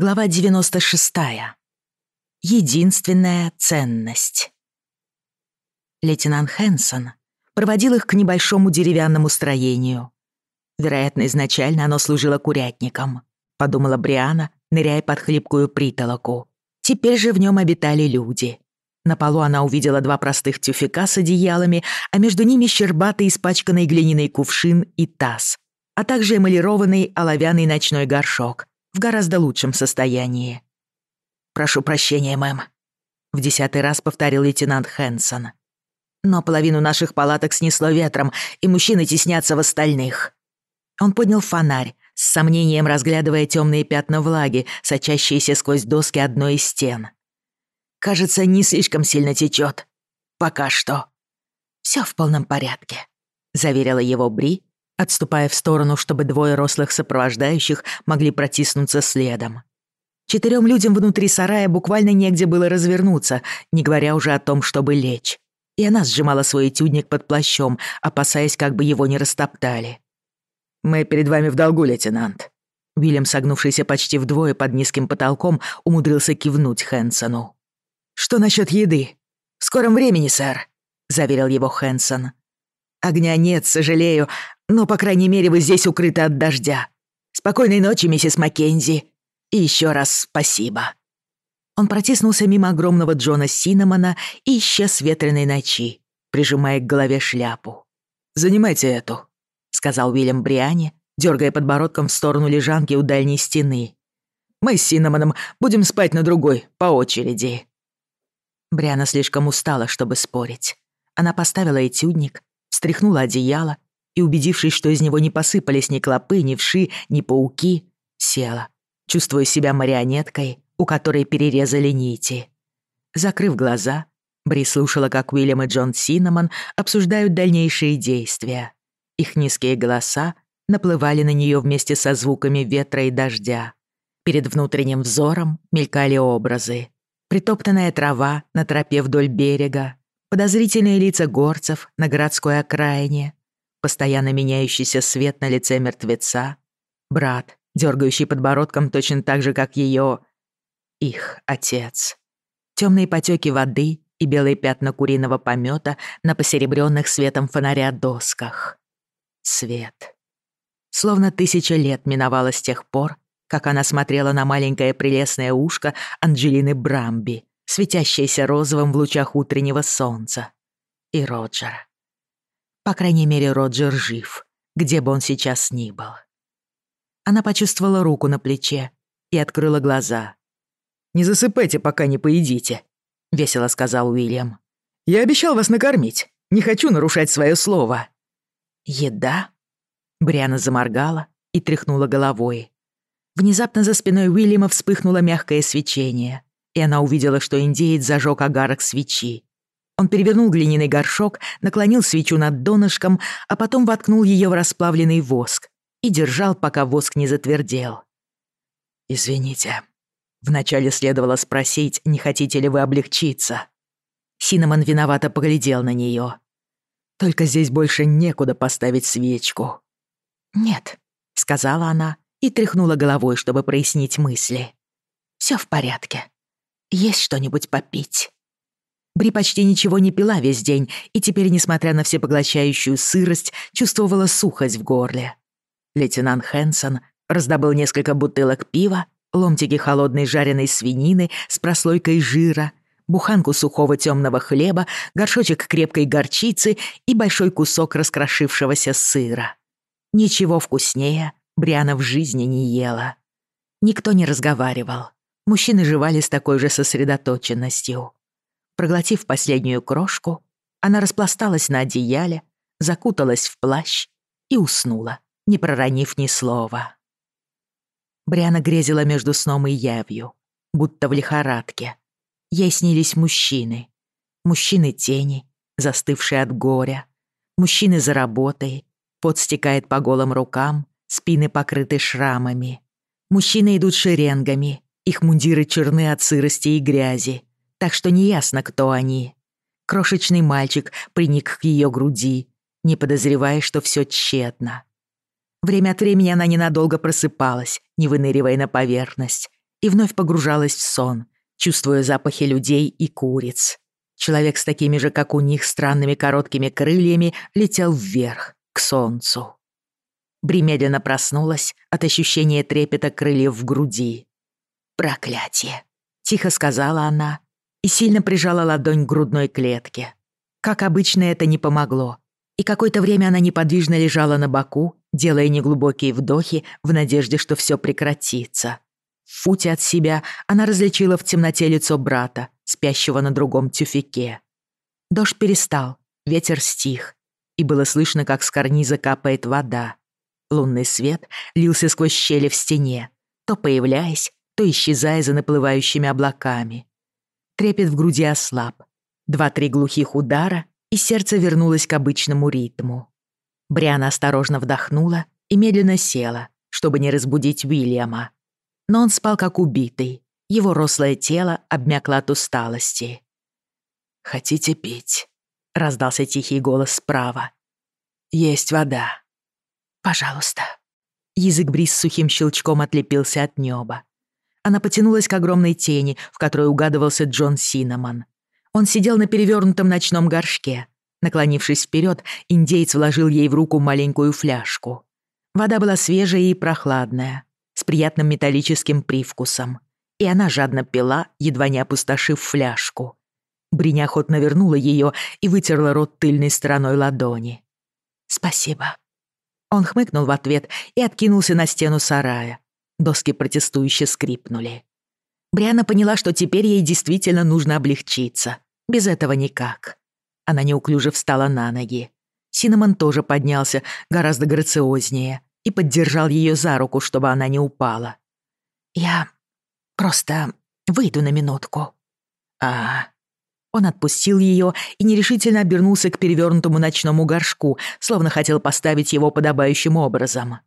Глава 96. Единственная ценность. Лейтенант Хэнсон проводил их к небольшому деревянному строению. Вероятно, изначально оно служило курятником, подумала Бриана, ныряя под хлипкую притолоку. Теперь же в нем обитали люди. На полу она увидела два простых тюфяка с одеялами, а между ними щербатый испачканный глиняный кувшин и таз, а также эмалированный оловянный ночной горшок — в гораздо лучшем состоянии. «Прошу прощения, мэм», — в десятый раз повторил лейтенант Хэнсон. «Но половину наших палаток снесло ветром, и мужчины теснятся в остальных». Он поднял фонарь, с сомнением разглядывая темные пятна влаги, сочащиеся сквозь доски одной из стен. «Кажется, не слишком сильно течет. Пока что». «Все в полном порядке», — заверила его Бри, Отступая в сторону, чтобы двое рослых сопровождающих могли протиснуться следом. Четырем людям внутри сарая буквально негде было развернуться, не говоря уже о том, чтобы лечь. И она сжимала свой этюдник под плащом, опасаясь, как бы его не растоптали. «Мы перед вами в долгу, лейтенант». Уильям, согнувшийся почти вдвое под низким потолком, умудрился кивнуть Хэнсону. «Что насчет еды?» «В скором времени, сэр», — заверил его Хэнсон. «Огня нет, сожалею, но, по крайней мере, вы здесь укрыты от дождя. Спокойной ночи, миссис Маккензи. И еще раз спасибо». Он протиснулся мимо огромного Джона Синнамона и исчез ветреной ночи, прижимая к голове шляпу. «Занимайте эту», — сказал Уильям Бриани, дергая подбородком в сторону лежанки у дальней стены. «Мы с Синнамоном будем спать на другой, по очереди». Бриана слишком устала, чтобы спорить. Она поставила этюдник, встряхнула одеяло и, убедившись, что из него не посыпались ни клопы, ни вши, ни пауки, села, чувствуя себя марионеткой, у которой перерезали нити. Закрыв глаза, Бри слушала, как Уильям и Джон Синнамон обсуждают дальнейшие действия. Их низкие голоса наплывали на нее вместе со звуками ветра и дождя. Перед внутренним взором мелькали образы. Притоптанная трава на тропе вдоль берега, подозрительные лица горцев на городской окраине, постоянно меняющийся свет на лице мертвеца, брат, дергающий подбородком точно так же, как ее, их отец. Темные потеки воды и белые пятна куриного помета на посеребренных светом фонаря досках. Свет. Словно тысяча лет миновало с тех пор, как она смотрела на маленькое прелестное ушко Анджелины Брамби, светящееся розовым в лучах утреннего солнца, и Роджера. По крайней мере, Роджер жив, где бы он сейчас ни был. Она почувствовала руку на плече и открыла глаза. «Не засыпайте, пока не поедите», — весело сказал Уильям. «Я обещал вас накормить. Не хочу нарушать свое слово». «Еда?» Бриана заморгала и тряхнула головой. Внезапно за спиной Уильяма вспыхнуло мягкое свечение, Он перевернул глиняный горшок, наклонил свечу над донышком, а потом воткнул ее в расплавленный воск и держал, пока воск не затвердел. «Извините», — вначале следовало спросить, не хотите ли вы облегчиться. Синнамон виновато поглядел на нее. «Только здесь больше некуда поставить свечку». «Нет», — сказала она и тряхнула головой, чтобы прояснить мысли. «Все в порядке. Есть что-нибудь попить?» Бри почти ничего не пила весь день и теперь, несмотря на всепоглощающую сырость, чувствовала сухость в горле. Лейтенант Хэнсон раздобыл несколько бутылок пива, ломтики холодной жареной свинины с прослойкой жира, буханку сухого темного хлеба, горшочек крепкой горчицы и большой кусок раскрошившегося сыра. Ничего вкуснее Бриана в жизни не ела. Никто не разговаривал. Мужчины жевали с такой же сосредоточенностью. проглотив последнюю крошку, она распласталась на одеяле, закуталась в плащ и уснула, не проронив ни слова. Бриана грезила между сном и явью, будто в лихорадке. Ей снились мужчины. Мужчины-тени, застывшие от горя. Мужчины за работой, пот стекает по голым рукам, спины покрыты шрамами. Мужчины идут шеренгами, их мундиры черны от сырости и грязи, так что неясно, кто они. Крошечный мальчик приник к ее груди, не подозревая, что все тщетно. Время от времени она ненадолго просыпалась, не выныривая на поверхность, и вновь погружалась в сон, чувствуя запахи людей и куриц. Человек с такими же, как у них, странными короткими крыльями летел вверх, к солнцу. Бри медленно проснулась от ощущения трепета крыльев в груди. «Проклятие!» — тихо сказала она и сильно прижала ладонь к грудной клетке. Как обычно, это не помогло, и какое-то время она неподвижно лежала на боку, делая неглубокие вдохи в надежде, что все прекратится. В футе от себя она различила в темноте лицо брата, спящего на другом тюфике. Дождь перестал, ветер стих, и было слышно, как с карниза капает вода. Лунный свет лился сквозь щели в стене, то появляясь, то исчезая за наплывающими облаками. Трепет в груди ослаб. Два-три глухих удара, и сердце вернулось к обычному ритму. Бриана осторожно вдохнула и медленно села, чтобы не разбудить Уильяма. Но он спал как убитый. Его рослое тело обмякло от усталости. «Хотите пить?» — раздался тихий голос справа. «Есть вода». «Пожалуйста». Язык Брис с сухим щелчком отлепился от неба. Она потянулась к огромной тени, в которой угадывался Джон Синнамон. Он сидел на перевернутом ночном горшке. Наклонившись вперед, индейец вложил ей в руку маленькую фляжку. Вода была свежая и прохладная, с приятным металлическим привкусом. И она жадно пила, едва не опустошив фляжку. Бри неохотно вернула ее и вытерла рот тыльной стороной ладони. «Спасибо». Он хмыкнул в ответ и откинулся на стену сарая, доски протестующе скрипнули. Бриана поняла, что теперь ей действительно нужно облегчиться. Без этого никак. Она неуклюже встала на ноги. Синнамон тоже поднялся, гораздо грациознее, и поддержал ее за руку, чтобы она не упала. «Я просто выйду на минутку». «А...» Он отпустил ее и нерешительно обернулся к перевернутому ночному горшку, словно хотел поставить его подобающим образом.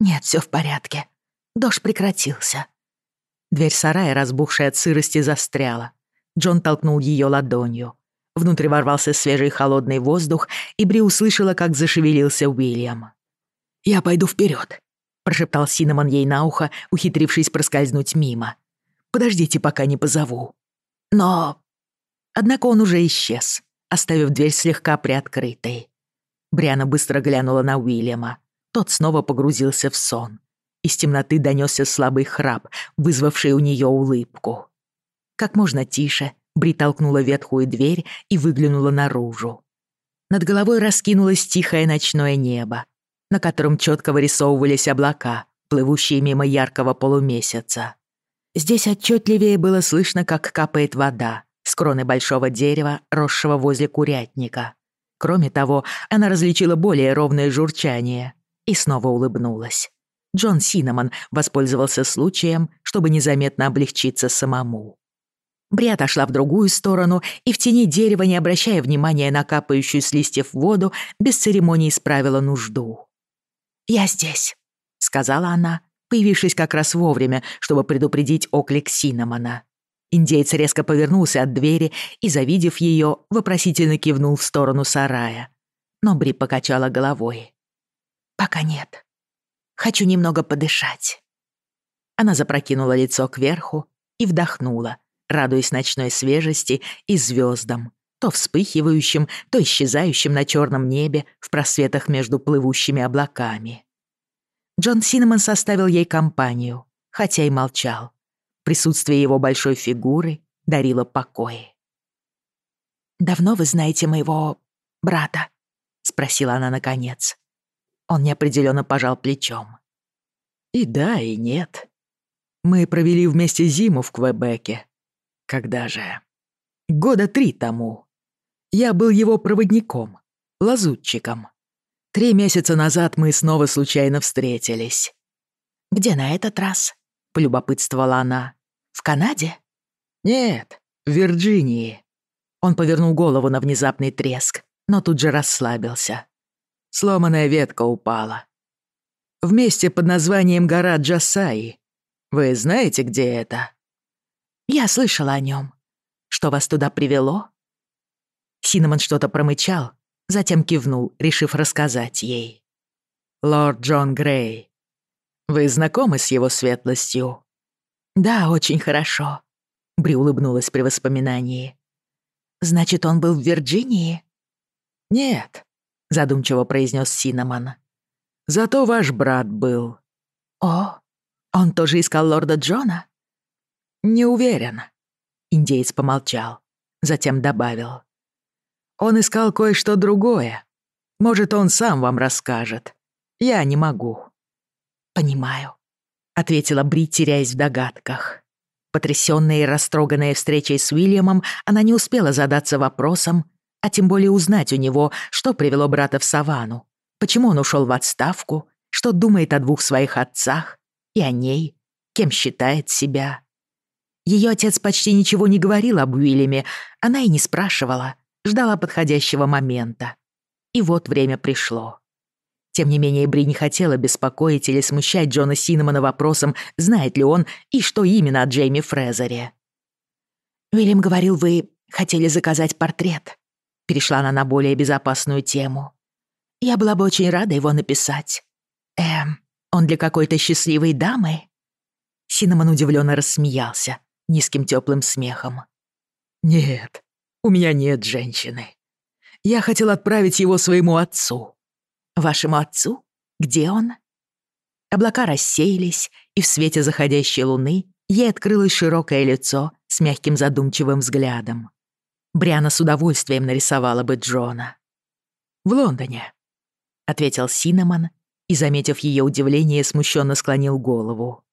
«Нет, все в порядке. Дождь прекратился». Дверь сарая, разбухшая от сырости, застряла. Джон толкнул ее ладонью. Внутрь ворвался свежий холодный воздух, и Бри услышала, как зашевелился Уильям. «Я пойду вперед, прошептал Синнамон ей на ухо, ухитрившись проскользнуть мимо. «Подождите, пока не позову». «Но...» Однако он уже исчез, оставив дверь слегка приоткрытой. Бриана быстро глянула на Уильяма. Тот снова погрузился в сон. Из темноты донесся слабый храп, вызвавший у нее улыбку. Как можно тише, Бри толкнула ветхую дверь и выглянула наружу. Над головой раскинулось тихое ночное небо, на котором четко вырисовывались облака, плывущие мимо яркого полумесяца. Здесь отчетливее было слышно, как капает вода с кроны большого дерева, росшего возле курятника. Кроме того, она различила более ровное журчание и снова улыбнулась. Джон Синнамон воспользовался случаем, чтобы незаметно облегчиться самому. Бри отошла в другую сторону и в тени дерева, не обращая внимания на капающую с листьев воду, без церемоний исправила нужду. «Я здесь», — сказала она, появившись как раз вовремя, чтобы предупредить оклик Синнамона. Индеец резко повернулся от двери и, завидев ее, вопросительно кивнул в сторону сарая. Но Бри покачала головой. «Пока нет», Хочу немного подышать». Она запрокинула лицо кверху и вдохнула, радуясь ночной свежести и звездам, то вспыхивающим, то исчезающим на черном небе в просветах между плывущими облаками. Джон Синнамон составил ей компанию, хотя и молчал. Присутствие его большой фигуры дарило покой. «Давно вы знаете моего брата?» — спросила она наконец. Он неопределенно пожал плечом. И да, и нет. Мы провели вместе зиму в Квебеке. Когда же? Года три тому. Я был его проводником, лазутчиком. Три месяца назад мы снова случайно встретились. «Где на этот раз?» — полюбопытствовала она. «В Канаде?» «Нет, в Вирджинии». Он повернул голову на внезапный треск, но тут же расслабился сломанная ветка упала. В месте под названием гора Джасаи. Вы знаете, где это? Я слышала о нем. Что вас туда привело? Синнамон что-то промычал, затем кивнул, решив рассказать ей. Лорд Джон Грей. Вы знакомы с его светлостью? Да, очень хорошо. Бри улыбнулась при воспоминании. Значит, он был в Вирджинии? Нет, задумчиво произнес Синнамон. «Зато ваш брат был». «О, он тоже искал лорда Джона?» «Не уверен», — индеец помолчал, затем добавил. «Он искал кое-что другое. Может, он сам вам расскажет. Я не могу». «Понимаю», — ответила Бри, теряясь в догадках. Потрясённая и растроганная встречей с Уильямом, она не успела задаться вопросом, а тем более узнать у него, что привело брата в Саванну, почему он ушел в отставку, что думает о двух своих отцах и о ней, кем считает себя. Ее отец почти ничего не говорил об Уильяме, она и не спрашивала, ждала подходящего момента. И вот время пришло. Тем не менее, Бри не хотела беспокоить или смущать Джона Синнамона вопросом, знает ли он и что именно о Джейми Фрезере. «Уильям говорил, вы хотели заказать портрет», Перешла она на более безопасную тему. «Я была бы очень рада его написать. Эм, он для какой-то счастливой дамы?» Синнамон удивленно рассмеялся низким теплым смехом. «Нет, у меня нет женщины. Я хотел отправить его своему отцу». «Вашему отцу? Где он?» Облака рассеялись, и в свете заходящей луны ей открылось широкое лицо с мягким задумчивым взглядом. Бриана с удовольствием нарисовала бы Джона. «В Лондоне», — ответил Синнамон и, заметив ее удивление, смущенно склонил голову.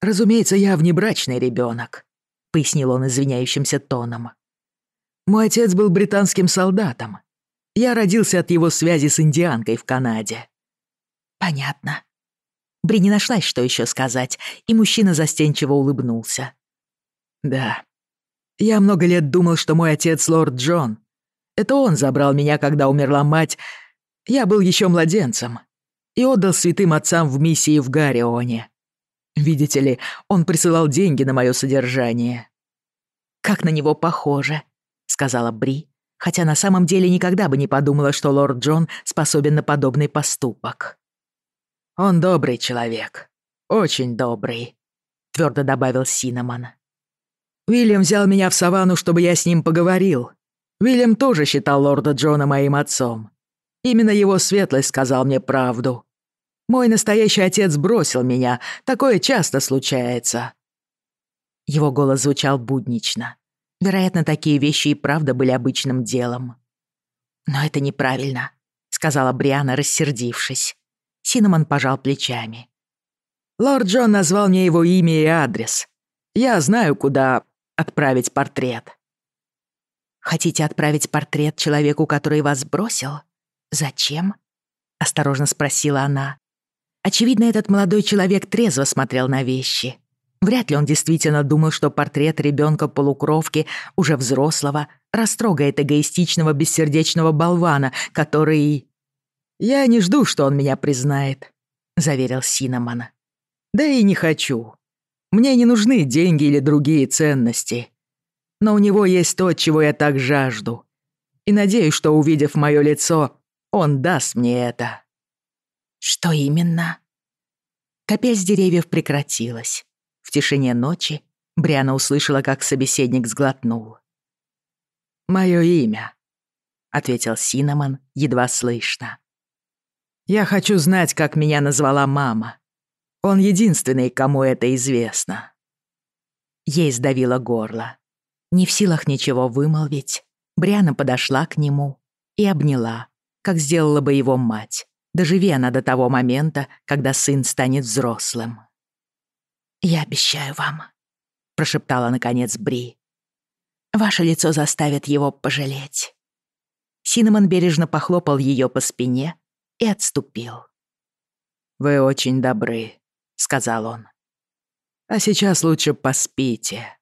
«Разумеется, я внебрачный ребенок, пояснил он извиняющимся тоном. «Мой отец был британским солдатом. Я родился от его связи с индианкой в Канаде». «Понятно». Бри не нашлась, что еще сказать, и мужчина застенчиво улыбнулся. «Да, Я много лет думал, что мой отец лорд Джон. Это он забрал меня, когда умерла мать. Я был еще младенцем. И отдал святым отцам в миссии в Гарионе. Видите ли, он присылал деньги на мое содержание. «Как на него похоже», — сказала Бри, хотя на самом деле никогда бы не подумала, что лорд Джон способен на подобный поступок. «Он добрый человек. Очень добрый», — твердо добавил Синнамон. Уильям взял меня в саванну, чтобы я с ним поговорил. Уильям тоже считал лорда Джона моим отцом. Именно его светлость сказал мне правду. Мой настоящий отец бросил меня. Такое часто случается». Его голос звучал буднично. Вероятно, такие вещи и правда были обычным делом. «Но это неправильно», — сказала Бриана, рассердившись. Синнамон пожал плечами. «Лорд Джон назвал мне его имя и адрес. Я знаю, куда отправить портрет. Хотите отправить портрет человеку, который вас бросил? Зачем? Осторожно спросила она. Очевидно, этот молодой человек трезво смотрел на вещи. Вряд ли он действительно думал, что портрет ребенка-полукровки, уже взрослого, растрогает эгоистичного бессердечного болвана, который... «Я не жду, что он меня признает», — заверил Синнамон. «Да и не хочу. Мне не нужны деньги или другие ценности. Но у него есть то, чего я так жажду. И надеюсь, что, увидев мое лицо, он даст мне это». «Что именно?» Копя с деревьев прекратилась. В тишине ночи Бриана услышала, как собеседник сглотнул. Мое имя», — ответил Синнамон, едва слышно. «Я хочу знать, как меня назвала мама. Он единственный, кому это известно. Ей сдавило горло. Не в силах ничего вымолвить, Бриана подошла к нему и обняла, как сделала бы его мать, доживи она до того момента, когда сын станет взрослым. «Я обещаю вам», — прошептала наконец Бри. «Ваше лицо заставит его пожалеть». Синнамон бережно похлопал ее по спине и отступил. «Вы очень добры», — сказал он. «А сейчас лучше поспите».